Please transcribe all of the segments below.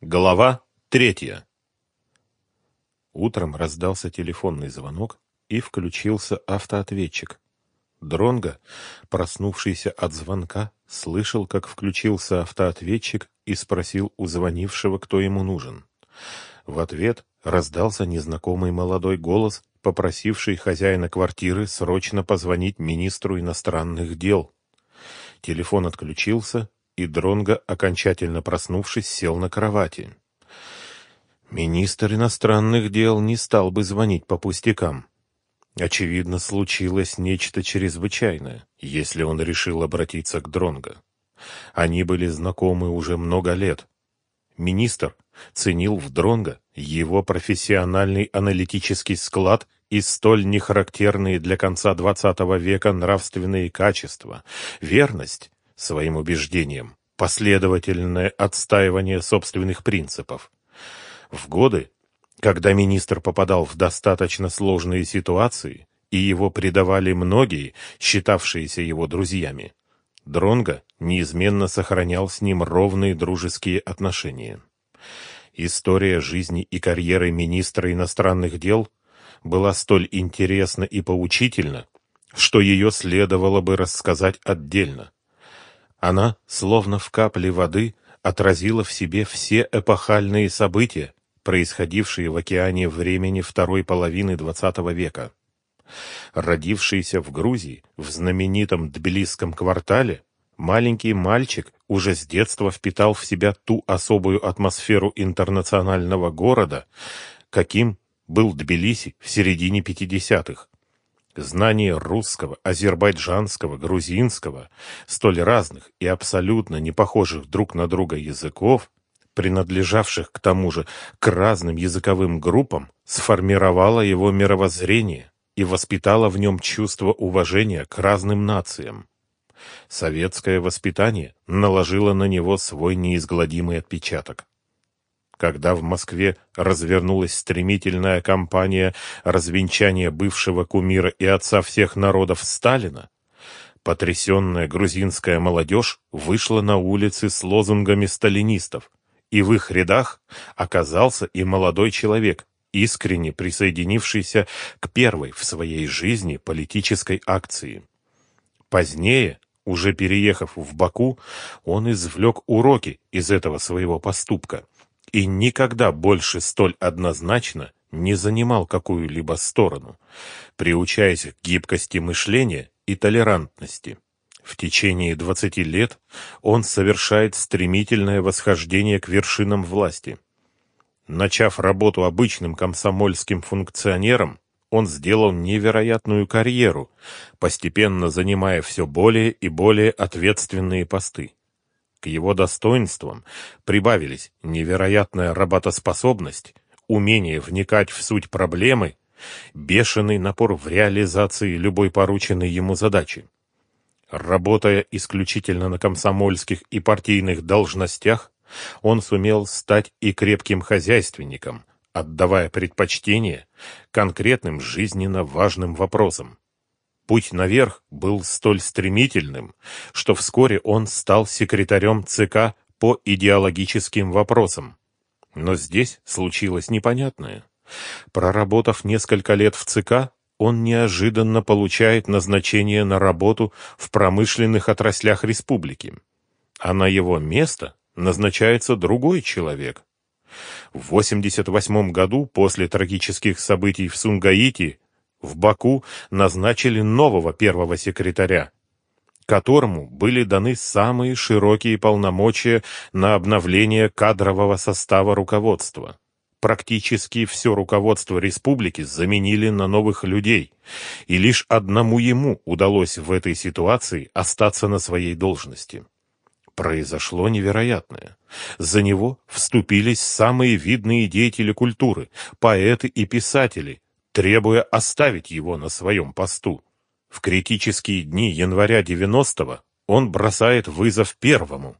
Глава третья. Утром раздался телефонный звонок и включился автоответчик. Дронго, проснувшийся от звонка, слышал, как включился автоответчик и спросил у звонившего, кто ему нужен. В ответ раздался незнакомый молодой голос, попросивший хозяина квартиры срочно позвонить министру иностранных дел. Телефон отключился, и Дронго, окончательно проснувшись, сел на кровати. Министр иностранных дел не стал бы звонить по пустякам. Очевидно, случилось нечто чрезвычайное, если он решил обратиться к Дронго. Они были знакомы уже много лет. Министр ценил в Дронго его профессиональный аналитический склад и столь нехарактерные для конца XX века нравственные качества, верность своим убеждениям, последовательное отстаивание собственных принципов. В годы, когда министр попадал в достаточно сложные ситуации, и его предавали многие, считавшиеся его друзьями, Дронго неизменно сохранял с ним ровные дружеские отношения. История жизни и карьеры министра иностранных дел была столь интересна и поучительна, что ее следовало бы рассказать отдельно. Она, словно в капле воды, отразила в себе все эпохальные события, происходившие в океане времени второй половины XX века. Родившийся в Грузии, в знаменитом Тбилисском квартале, маленький мальчик уже с детства впитал в себя ту особую атмосферу интернационального города, каким был Тбилиси в середине 50-х. Знание русского, азербайджанского, грузинского, столь разных и абсолютно не похожих друг на друга языков, принадлежавших к тому же к разным языковым группам, сформировало его мировоззрение и воспитало в нем чувство уважения к разным нациям. Советское воспитание наложило на него свой неизгладимый отпечаток когда в Москве развернулась стремительная кампания развенчания бывшего кумира и отца всех народов Сталина, потрясенная грузинская молодежь вышла на улицы с лозунгами сталинистов, и в их рядах оказался и молодой человек, искренне присоединившийся к первой в своей жизни политической акции. Позднее, уже переехав в Баку, он извлек уроки из этого своего поступка – и никогда больше столь однозначно не занимал какую-либо сторону, приучаясь к гибкости мышления и толерантности. В течение 20 лет он совершает стремительное восхождение к вершинам власти. Начав работу обычным комсомольским функционером, он сделал невероятную карьеру, постепенно занимая все более и более ответственные посты. К его достоинствам прибавились невероятная работоспособность, умение вникать в суть проблемы, бешеный напор в реализации любой порученной ему задачи. Работая исключительно на комсомольских и партийных должностях, он сумел стать и крепким хозяйственником, отдавая предпочтение конкретным жизненно важным вопросам. Путь наверх был столь стремительным, что вскоре он стал секретарем ЦК по идеологическим вопросам. Но здесь случилось непонятное. Проработав несколько лет в ЦК, он неожиданно получает назначение на работу в промышленных отраслях республики. А на его место назначается другой человек. В 88 году, после трагических событий в Сунгаити, в Баку назначили нового первого секретаря, которому были даны самые широкие полномочия на обновление кадрового состава руководства. Практически все руководство республики заменили на новых людей, и лишь одному ему удалось в этой ситуации остаться на своей должности. Произошло невероятное. За него вступились самые видные деятели культуры, поэты и писатели, требуя оставить его на своем посту. В критические дни января 90-го он бросает вызов первому,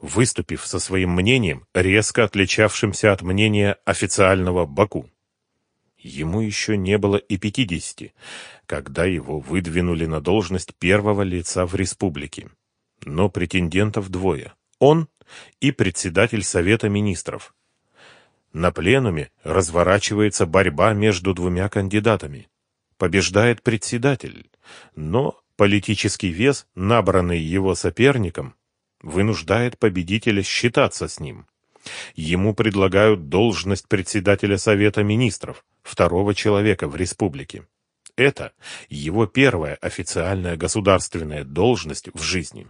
выступив со своим мнением, резко отличавшимся от мнения официального Баку. Ему еще не было и пятидесяти, когда его выдвинули на должность первого лица в республике. Но претендентов двое. Он и председатель Совета министров, На пленуме разворачивается борьба между двумя кандидатами. Побеждает председатель, но политический вес, набранный его соперником, вынуждает победителя считаться с ним. Ему предлагают должность председателя Совета Министров, второго человека в республике. Это его первая официальная государственная должность в жизни.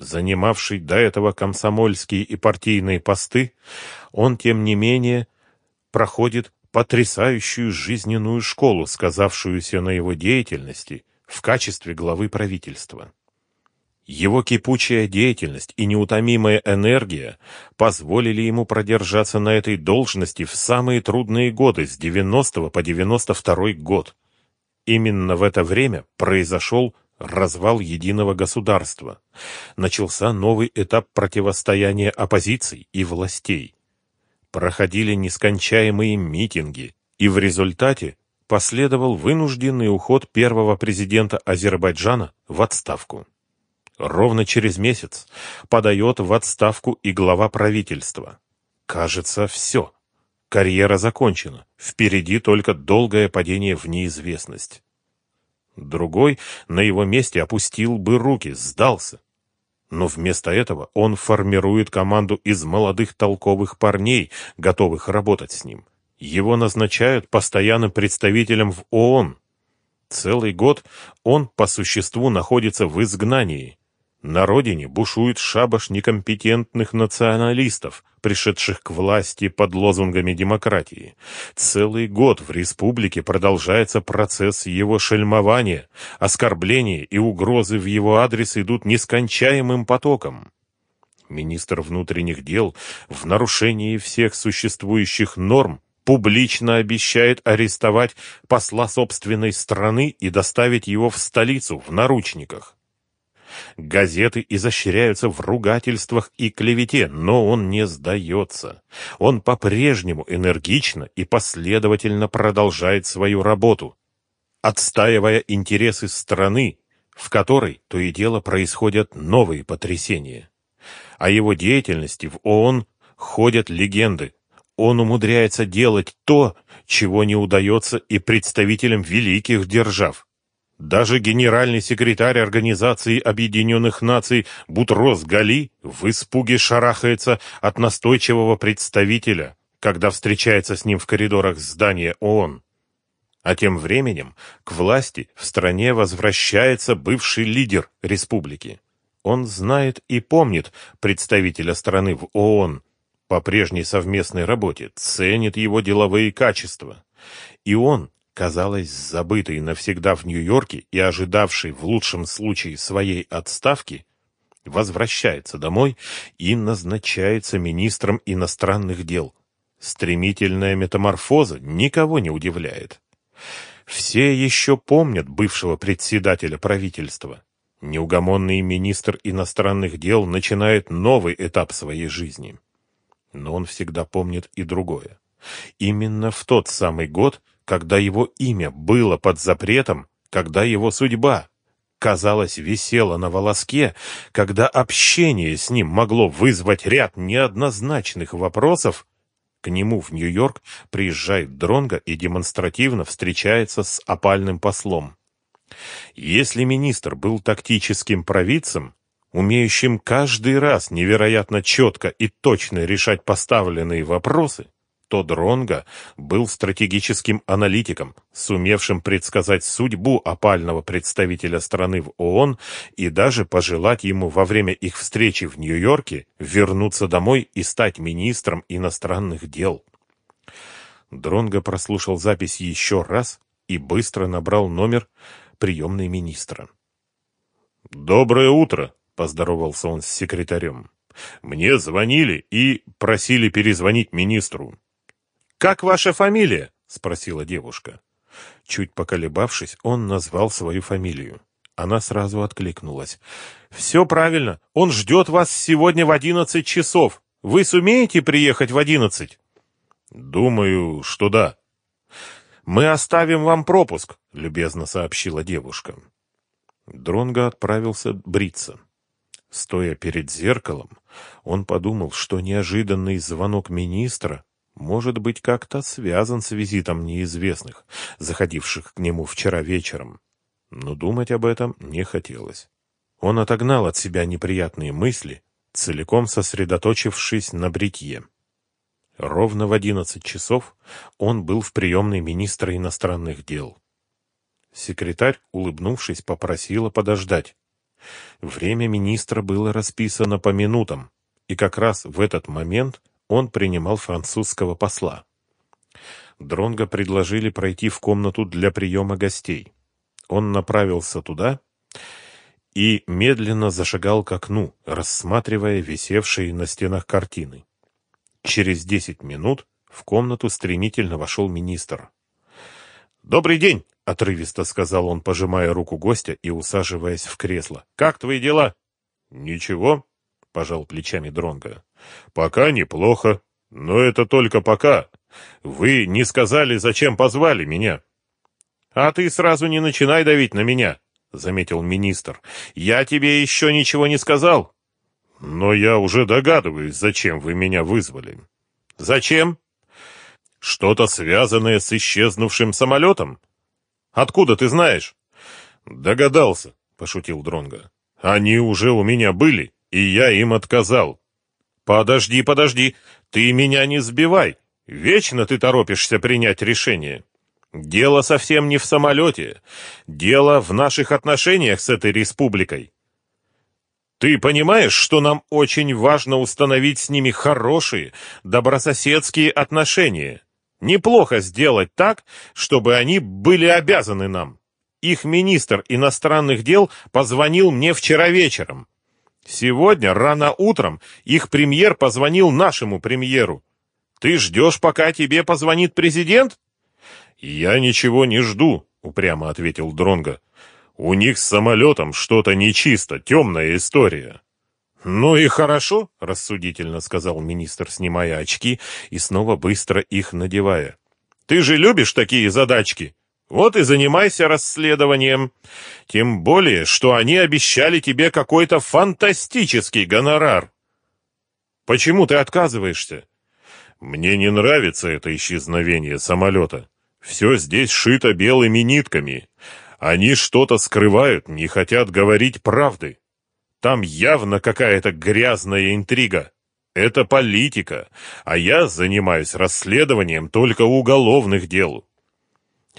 Занимавший до этого комсомольские и партийные посты, он, тем не менее, проходит потрясающую жизненную школу, сказавшуюся на его деятельности в качестве главы правительства. Его кипучая деятельность и неутомимая энергия позволили ему продержаться на этой должности в самые трудные годы с 90 по 92 год. Именно в это время произошел развал единого государства. Начался новый этап противостояния оппозиции и властей. Проходили нескончаемые митинги, и в результате последовал вынужденный уход первого президента Азербайджана в отставку. Ровно через месяц подает в отставку и глава правительства. Кажется, все. Карьера закончена. Впереди только долгое падение в неизвестность. Другой на его месте опустил бы руки, сдался. Но вместо этого он формирует команду из молодых толковых парней, готовых работать с ним. Его назначают постоянным представителем в ООН. Целый год он по существу находится в изгнании. На родине бушует шабаш некомпетентных националистов, пришедших к власти под лозунгами демократии. Целый год в республике продолжается процесс его шельмования, оскорбления и угрозы в его адрес идут нескончаемым потоком. Министр внутренних дел в нарушении всех существующих норм публично обещает арестовать посла собственной страны и доставить его в столицу в наручниках. Газеты изощряются в ругательствах и клевете, но он не сдается. Он по-прежнему энергично и последовательно продолжает свою работу, отстаивая интересы страны, в которой то и дело происходят новые потрясения. О его деятельности в ООН ходят легенды. Он умудряется делать то, чего не удается и представителям великих держав. Даже генеральный секретарь Организации Объединенных Наций Бутрос Гали в испуге шарахается от настойчивого представителя, когда встречается с ним в коридорах здания ООН. А тем временем к власти в стране возвращается бывший лидер республики. Он знает и помнит представителя страны в ООН по прежней совместной работе, ценит его деловые качества. И он казалось, забытый навсегда в Нью-Йорке и ожидавший в лучшем случае своей отставки, возвращается домой и назначается министром иностранных дел. Стремительная метаморфоза никого не удивляет. Все еще помнят бывшего председателя правительства. Неугомонный министр иностранных дел начинает новый этап своей жизни. Но он всегда помнит и другое. Именно в тот самый год когда его имя было под запретом, когда его судьба, казалось, висела на волоске, когда общение с ним могло вызвать ряд неоднозначных вопросов, к нему в Нью-Йорк приезжает Дронго и демонстративно встречается с опальным послом. Если министр был тактическим провидцем, умеющим каждый раз невероятно четко и точно решать поставленные вопросы, то Дронга был стратегическим аналитиком, сумевшим предсказать судьбу опального представителя страны в ООН и даже пожелать ему во время их встречи в Нью-Йорке вернуться домой и стать министром иностранных дел. Дронга прослушал запись еще раз и быстро набрал номер приемной министра. «Доброе утро!» — поздоровался он с секретарем. «Мне звонили и просили перезвонить министру. «Как ваша фамилия?» — спросила девушка. Чуть поколебавшись, он назвал свою фамилию. Она сразу откликнулась. «Все правильно. Он ждет вас сегодня в одиннадцать часов. Вы сумеете приехать в одиннадцать?» «Думаю, что да». «Мы оставим вам пропуск», — любезно сообщила девушка. Дронго отправился бриться. Стоя перед зеркалом, он подумал, что неожиданный звонок министра может быть как-то связан с визитом неизвестных, заходивших к нему вчера вечером. Но думать об этом не хотелось. Он отогнал от себя неприятные мысли, целиком сосредоточившись на бритье. Ровно в одиннадцать часов он был в приемной министра иностранных дел. Секретарь, улыбнувшись, попросила подождать. Время министра было расписано по минутам, и как раз в этот момент он принимал французского посла. Дронго предложили пройти в комнату для приема гостей. Он направился туда и медленно зашагал к окну, рассматривая висевшие на стенах картины. Через десять минут в комнату стремительно вошел министр. «Добрый день!» — отрывисто сказал он, пожимая руку гостя и усаживаясь в кресло. «Как твои дела?» «Ничего», — пожал плечами Дронга. «Пока неплохо, но это только пока. Вы не сказали, зачем позвали меня». «А ты сразу не начинай давить на меня», — заметил министр. «Я тебе еще ничего не сказал». Но я уже догадываюсь, зачем вы меня вызвали. Зачем? Что-то связанное с исчезнувшим самолетом? Откуда ты знаешь? Догадался, пошутил Дронга. Они уже у меня были, и я им отказал. Подожди, подожди, ты меня не сбивай. Вечно ты торопишься принять решение. Дело совсем не в самолете. Дело в наших отношениях с этой республикой. Ты понимаешь, что нам очень важно установить с ними хорошие, добрососедские отношения? Неплохо сделать так, чтобы они были обязаны нам. Их министр иностранных дел позвонил мне вчера вечером. Сегодня, рано утром, их премьер позвонил нашему премьеру. Ты ждешь, пока тебе позвонит президент? Я ничего не жду, упрямо ответил Дронга. У них с самолетом что-то нечисто, темная история. «Ну и хорошо», — рассудительно сказал министр, снимая очки и снова быстро их надевая. «Ты же любишь такие задачки? Вот и занимайся расследованием. Тем более, что они обещали тебе какой-то фантастический гонорар. Почему ты отказываешься?» «Мне не нравится это исчезновение самолета. Все здесь шито белыми нитками. Они что-то скрывают, не хотят говорить правды. Там явно какая-то грязная интрига. Это политика, а я занимаюсь расследованием только уголовных дел.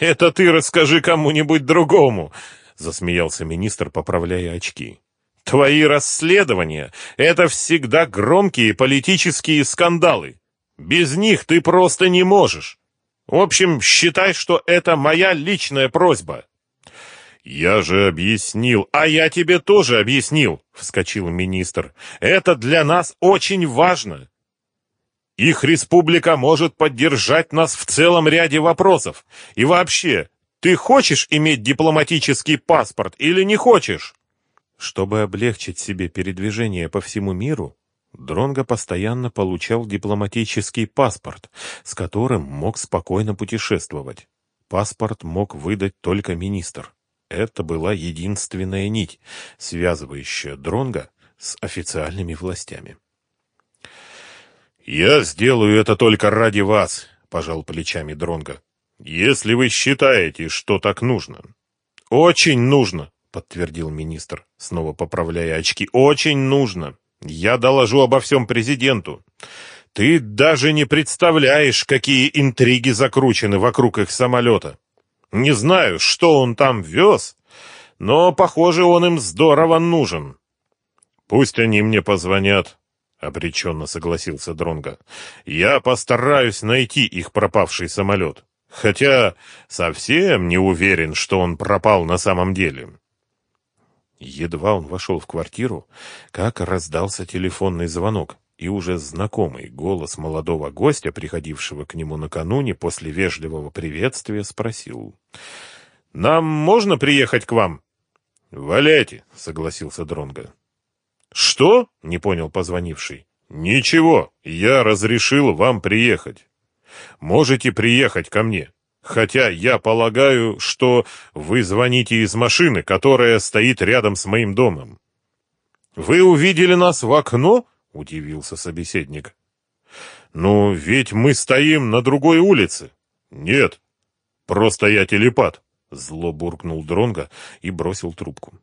Это ты расскажи кому-нибудь другому, засмеялся министр, поправляя очки. Твои расследования — это всегда громкие политические скандалы. Без них ты просто не можешь. В общем, считай, что это моя личная просьба. «Я же объяснил, а я тебе тоже объяснил», — вскочил министр. «Это для нас очень важно. Их республика может поддержать нас в целом ряде вопросов. И вообще, ты хочешь иметь дипломатический паспорт или не хочешь?» Чтобы облегчить себе передвижение по всему миру, Дронго постоянно получал дипломатический паспорт, с которым мог спокойно путешествовать. Паспорт мог выдать только министр. Это была единственная нить, связывающая Дронга с официальными властями. «Я сделаю это только ради вас», — пожал плечами Дронга. «Если вы считаете, что так нужно». «Очень нужно», — подтвердил министр, снова поправляя очки. «Очень нужно. Я доложу обо всем президенту. Ты даже не представляешь, какие интриги закручены вокруг их самолета. Не знаю, что он там вез, но, похоже, он им здорово нужен. Пусть они мне позвонят, — обреченно согласился Дронга. Я постараюсь найти их пропавший самолет. Хотя совсем не уверен, что он пропал на самом деле. Едва он вошел в квартиру, как раздался телефонный звонок и уже знакомый голос молодого гостя, приходившего к нему накануне после вежливого приветствия, спросил. «Нам можно приехать к вам?» «Валяйте», — согласился Дронга. «Что?» — не понял позвонивший. «Ничего, я разрешил вам приехать. Можете приехать ко мне. Хотя я полагаю, что вы звоните из машины, которая стоит рядом с моим домом». «Вы увидели нас в окно?» — удивился собеседник. «Ну, ведь мы стоим на другой улице!» «Нет, просто я телепат!» Зло буркнул Дронга и бросил трубку.